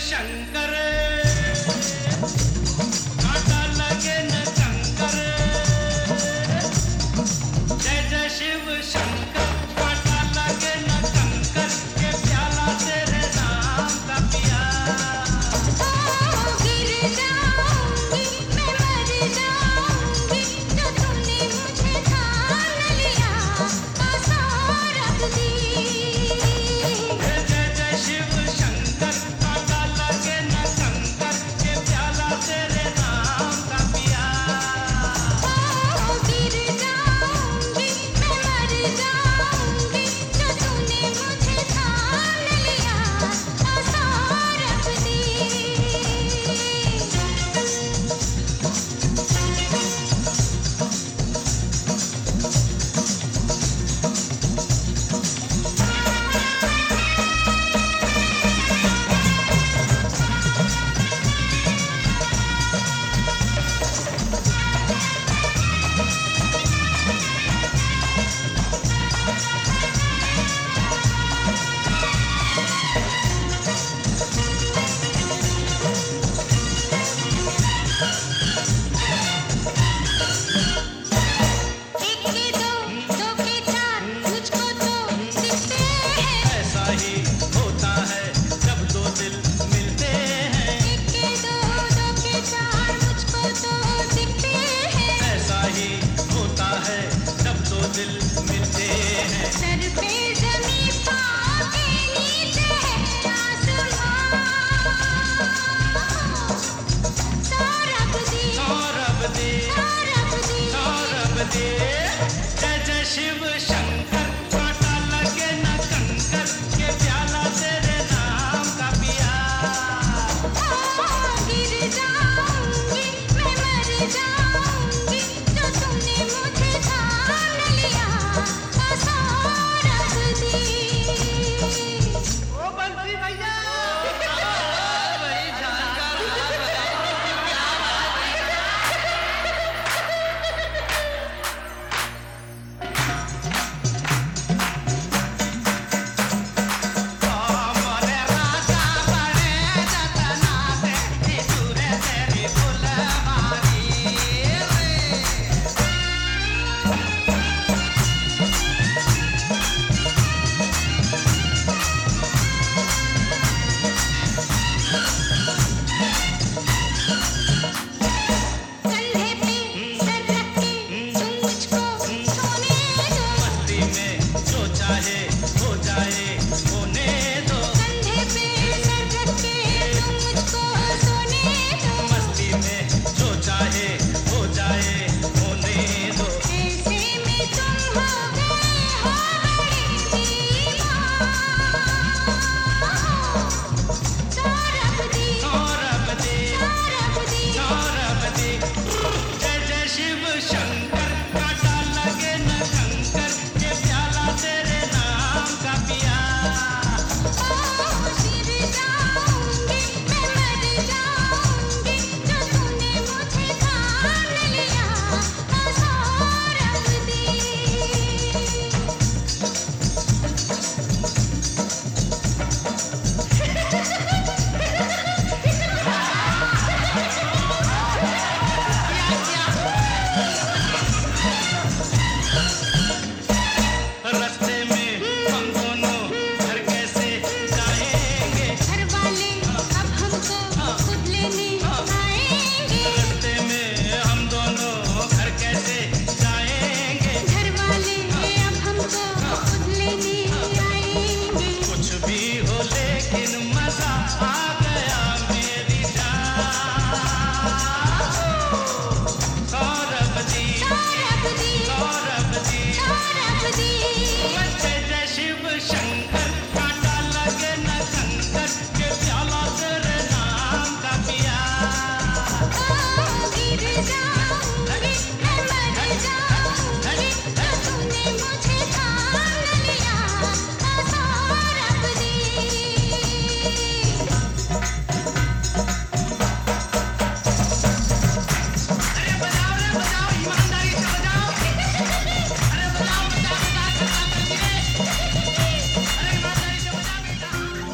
शंकर. आता लगे न जय जय शिव शंकर. जय जय शिव शंकर जाए हो जाए।